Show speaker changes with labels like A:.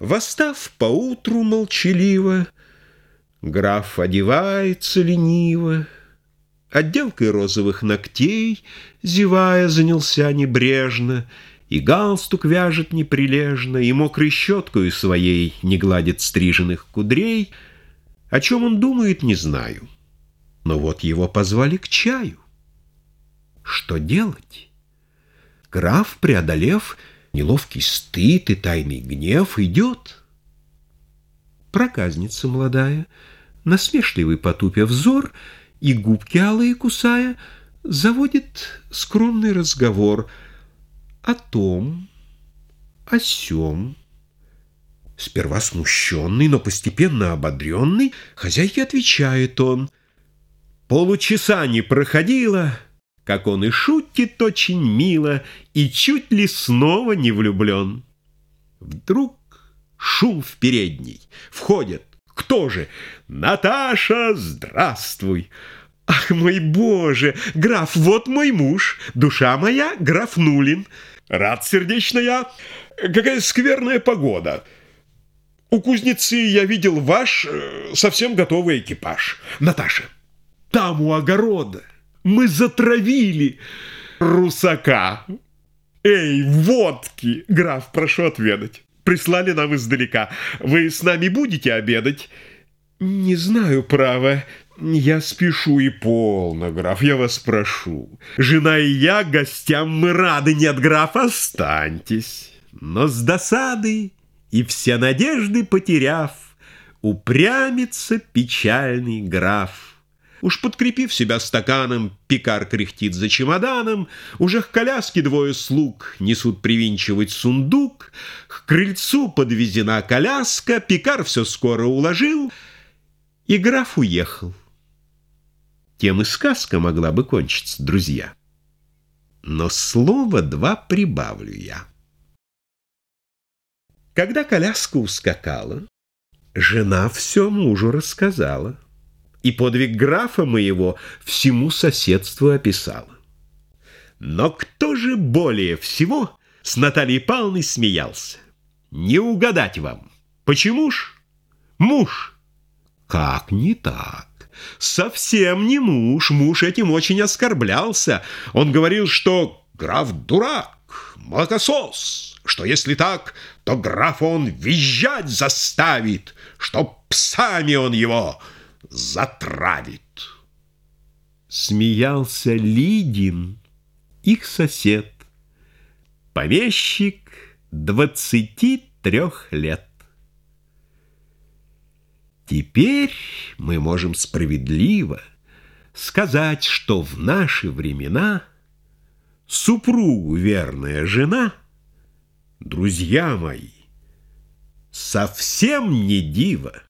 A: Восстав поутру молчаливо, Граф одевается лениво, Отделкой розовых ногтей, Зевая, занялся небрежно, И галстук вяжет неприлежно, И мокрой щеткою своей Не гладит стриженных кудрей. О чем он думает, не знаю, Но вот его позвали к чаю. Что делать? Граф, преодолев Неловкий стыд и тайный гнев идет. Проказница молодая, насмешливый потупя взор и губки алые кусая, заводит скромный разговор о том, о сём. Сперва смущенный, но постепенно ободренный, хозяйке отвечает он. Получаса не проходило — как он и шутит очень мило, и чуть ли снова не влюблен. Вдруг шум в передней. Входит. Кто же? Наташа, здравствуй! Ах, мой боже! Граф, вот мой муж, душа моя, граф Нулин. Рад сердечно я. Какая скверная погода. У кузнецы я видел ваш э, совсем готовый экипаж. Наташа, там у огорода мы затравили русака. Эй, водки! Граф, прошу отведать. Прислали нам издалека. Вы с нами будете обедать? Не знаю, право. Я спешу и полно, граф, я вас прошу. Жена и я гостям мы рады. Нет, граф, останьтесь. Но с досады и все надежды потеряв, Упрямится печальный граф. Уж подкрепив себя стаканом, пекар кряхтит за чемоданом, Уже к коляске двое слуг несут привинчивать сундук, К крыльцу подвезена коляска, пекар все скоро уложил, И граф уехал. Тем и сказка могла бы кончиться, друзья. Но слово два прибавлю я. Когда коляска ускакала, жена все мужу рассказала и подвиг графа моего всему соседству описала. Но кто же более всего с Натальей Павловной смеялся? Не угадать вам. Почему ж? Муж. Как не так? Совсем не муж. Муж этим очень оскорблялся. Он говорил, что граф дурак, молокосос, что если так, то графа он визжать заставит, что псами он его затравит. Смеялся Лидин, их сосед, помещик двадцати трех лет. Теперь мы можем справедливо сказать, что в наши времена супругу верная жена, друзья мои, совсем не дива.